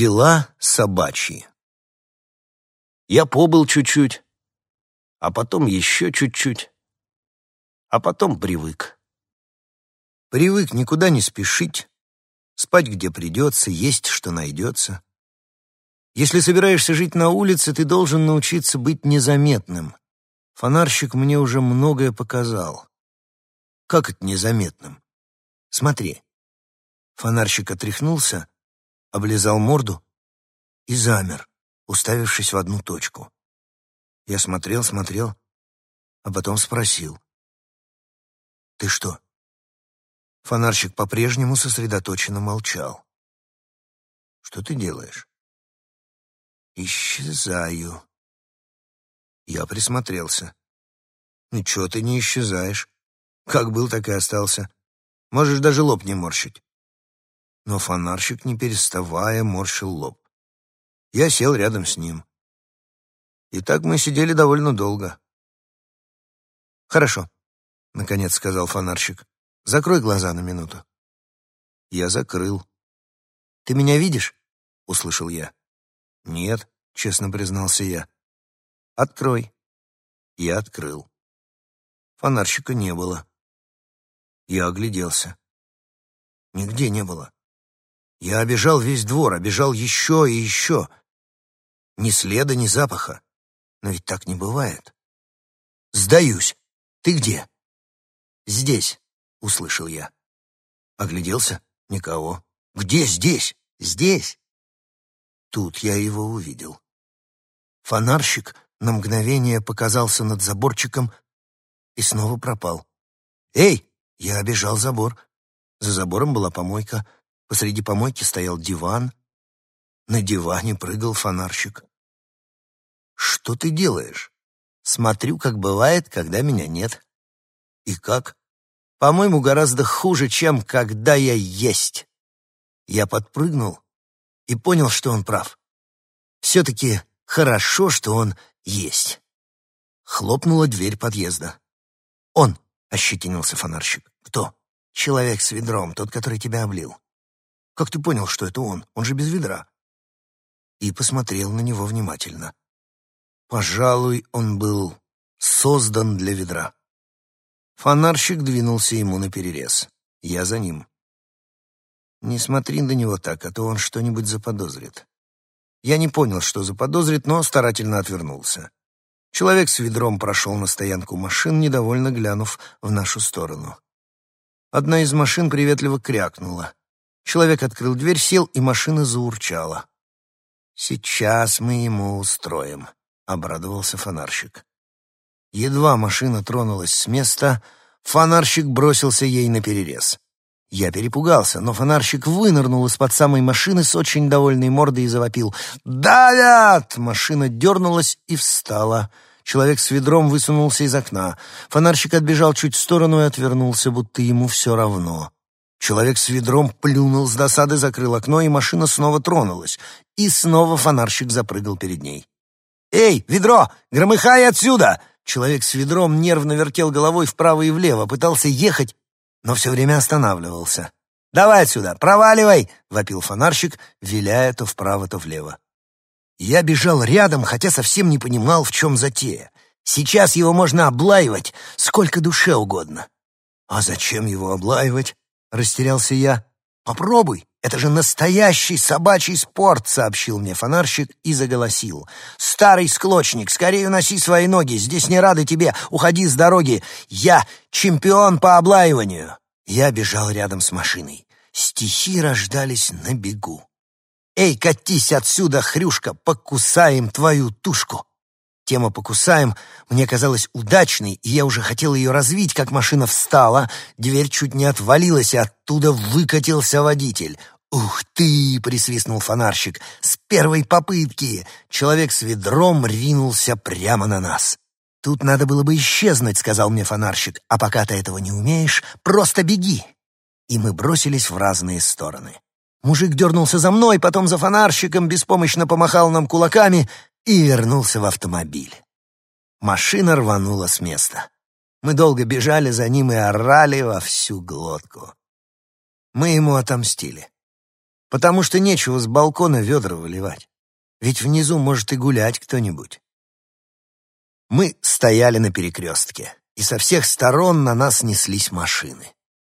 Дела собачьи. Я побыл чуть-чуть, а потом еще чуть-чуть, а потом привык. Привык никуда не спешить, спать где придется, есть что найдется. Если собираешься жить на улице, ты должен научиться быть незаметным. Фонарщик мне уже многое показал. Как это незаметным? Смотри. Фонарщик отряхнулся, облизал морду и замер, уставившись в одну точку. Я смотрел, смотрел, а потом спросил. «Ты что?» Фонарщик по-прежнему сосредоточенно молчал. «Что ты делаешь?» «Исчезаю». Я присмотрелся. «Ничего ты не исчезаешь. Как был, так и остался. Можешь даже лоб не морщить». Но фонарщик, не переставая, морщил лоб. Я сел рядом с ним. И так мы сидели довольно долго. «Хорошо», — наконец сказал фонарщик. «Закрой глаза на минуту». Я закрыл. «Ты меня видишь?» — услышал я. «Нет», — честно признался я. «Открой». Я открыл. Фонарщика не было. Я огляделся. Нигде не было. Я обежал весь двор, обежал еще и еще. Ни следа, ни запаха. Но ведь так не бывает. «Сдаюсь. Ты где?» «Здесь», — услышал я. Огляделся. Никого. «Где здесь? Здесь!» Тут я его увидел. Фонарщик на мгновение показался над заборчиком и снова пропал. «Эй!» — я обежал забор. За забором была помойка. Посреди помойки стоял диван. На диване прыгал фонарщик. «Что ты делаешь?» «Смотрю, как бывает, когда меня нет». «И как?» «По-моему, гораздо хуже, чем когда я есть». Я подпрыгнул и понял, что он прав. Все-таки хорошо, что он есть. Хлопнула дверь подъезда. «Он!» — ощетинился фонарщик. «Кто?» «Человек с ведром, тот, который тебя облил». Как ты понял, что это он? Он же без ведра. И посмотрел на него внимательно. Пожалуй, он был создан для ведра. Фонарщик двинулся ему на перерез. Я за ним. Не смотри на него так, а то он что-нибудь заподозрит. Я не понял, что заподозрит, но старательно отвернулся. Человек с ведром прошел на стоянку машин, недовольно глянув в нашу сторону. Одна из машин приветливо крякнула. Человек открыл дверь, сел, и машина заурчала. «Сейчас мы ему устроим», — обрадовался фонарщик. Едва машина тронулась с места, фонарщик бросился ей на перерез. Я перепугался, но фонарщик вынырнул из-под самой машины с очень довольной мордой и завопил. «Давят!» Машина дернулась и встала. Человек с ведром высунулся из окна. Фонарщик отбежал чуть в сторону и отвернулся, будто ему все равно. Человек с ведром плюнул с досады, закрыл окно, и машина снова тронулась. И снова фонарщик запрыгал перед ней. «Эй, ведро! Громыхай отсюда!» Человек с ведром нервно вертел головой вправо и влево, пытался ехать, но все время останавливался. «Давай отсюда! Проваливай!» — вопил фонарщик, виляя то вправо, то влево. Я бежал рядом, хотя совсем не понимал, в чем затея. Сейчас его можно облаивать сколько душе угодно. А зачем его облаивать? — растерялся я. «Попробуй, это же настоящий собачий спорт», — сообщил мне фонарщик и заголосил. «Старый склочник, скорее уноси свои ноги, здесь не рады тебе, уходи с дороги. Я чемпион по облаиванию». Я бежал рядом с машиной. Стихи рождались на бегу. «Эй, катись отсюда, хрюшка, покусаем твою тушку!» Тема «покусаем» мне казалась удачной, и я уже хотел ее развить, как машина встала, дверь чуть не отвалилась, и оттуда выкатился водитель. «Ух ты!» — присвистнул фонарщик. «С первой попытки!» Человек с ведром ринулся прямо на нас. «Тут надо было бы исчезнуть», — сказал мне фонарщик. «А пока ты этого не умеешь, просто беги!» И мы бросились в разные стороны. Мужик дернулся за мной, потом за фонарщиком, беспомощно помахал нам кулаками — и вернулся в автомобиль. Машина рванула с места. Мы долго бежали за ним и орали во всю глотку. Мы ему отомстили. Потому что нечего с балкона ведра выливать. Ведь внизу может и гулять кто-нибудь. Мы стояли на перекрестке, и со всех сторон на нас неслись машины.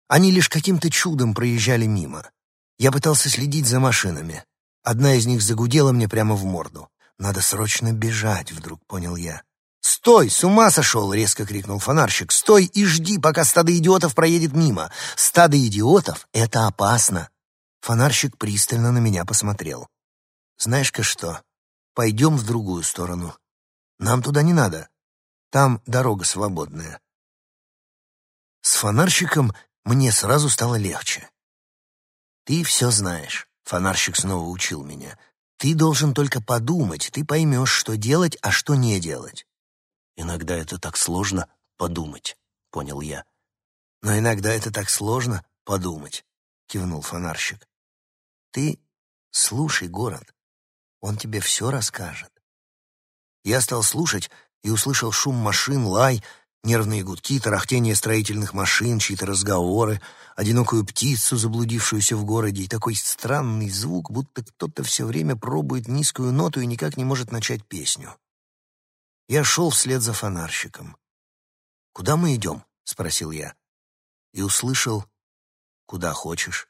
Они лишь каким-то чудом проезжали мимо. Я пытался следить за машинами. Одна из них загудела мне прямо в морду. «Надо срочно бежать», — вдруг понял я. «Стой! С ума сошел!» — резко крикнул фонарщик. «Стой и жди, пока стадо идиотов проедет мимо! Стадо идиотов — это опасно!» Фонарщик пристально на меня посмотрел. «Знаешь-ка что? Пойдем в другую сторону. Нам туда не надо. Там дорога свободная». С фонарщиком мне сразу стало легче. «Ты все знаешь», — фонарщик снова учил меня. «Ты должен только подумать, ты поймешь, что делать, а что не делать. Иногда это так сложно подумать, понял я. Но иногда это так сложно подумать, кивнул фонарщик. Ты слушай город, он тебе все расскажет. Я стал слушать и услышал шум машин, лай, нервные гудки, тарахтение строительных машин, чьи-то разговоры, одинокую птицу, заблудившуюся в городе, и такой странный звук, будто кто-то все время пробует низкую ноту и никак не может начать песню. Я шел вслед за фонарщиком. «Куда мы идем?» — спросил я. И услышал «Куда хочешь».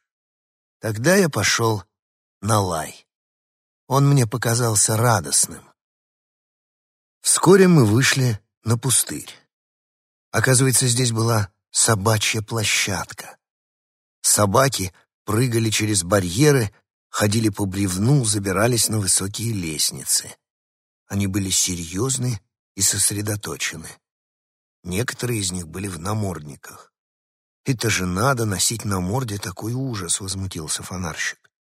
Тогда я пошел на лай. Он мне показался радостным. Вскоре мы вышли на пустырь. Оказывается, здесь была собачья площадка. Собаки прыгали через барьеры, ходили по бревну, забирались на высокие лестницы. Они были серьезны и сосредоточены. Некоторые из них были в намордниках. «Это же надо носить на морде такой ужас», — возмутился фонарщик.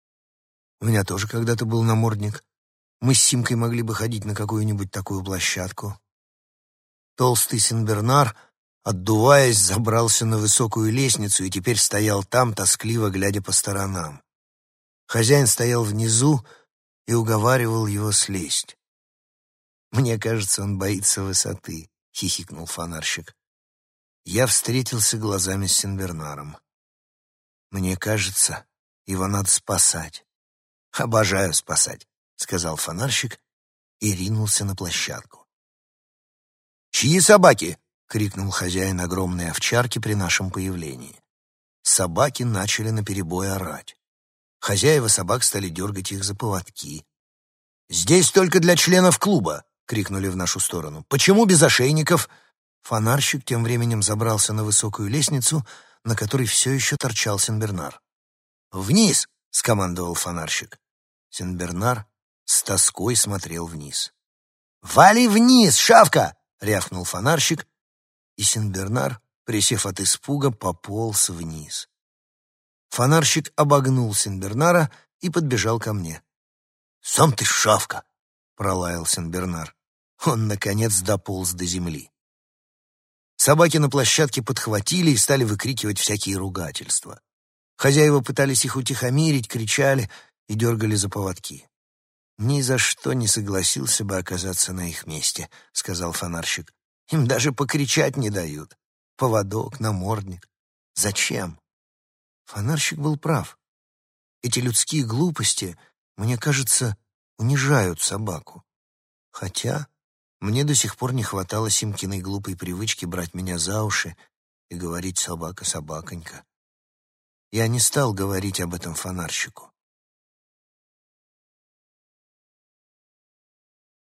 «У меня тоже когда-то был намордник. Мы с Симкой могли бы ходить на какую-нибудь такую площадку». Толстый Сенбернар, отдуваясь, забрался на высокую лестницу и теперь стоял там, тоскливо глядя по сторонам. Хозяин стоял внизу и уговаривал его слезть. «Мне кажется, он боится высоты», — хихикнул фонарщик. Я встретился глазами с Сенбернаром. «Мне кажется, его надо спасать». «Обожаю спасать», — сказал фонарщик и ринулся на площадку. «Чьи собаки?» — крикнул хозяин огромной овчарки при нашем появлении. Собаки начали наперебой орать. Хозяева собак стали дергать их за поводки. «Здесь только для членов клуба крикнули в нашу сторону. «Почему без ошейников?» Фонарщик тем временем забрался на высокую лестницу, на которой все еще торчал Сенбернар. «Вниз!» — скомандовал фонарщик. Сенбернар с тоской смотрел вниз. «Вали вниз, шавка!» — рявкнул фонарщик, и Сенбернар, присев от испуга, пополз вниз. Фонарщик обогнул Сенбернара и подбежал ко мне. «Сам ты шавка!» — пролаял Сенбернар. Он, наконец, дополз до земли. Собаки на площадке подхватили и стали выкрикивать всякие ругательства. Хозяева пытались их утихомирить, кричали и дергали за поводки. «Ни за что не согласился бы оказаться на их месте», — сказал фонарщик. «Им даже покричать не дают. Поводок, намордник. Зачем?» Фонарщик был прав. Эти людские глупости, мне кажется, унижают собаку. Хотя мне до сих пор не хватало Симкиной глупой привычки брать меня за уши и говорить «собака, собаконька». Я не стал говорить об этом фонарщику.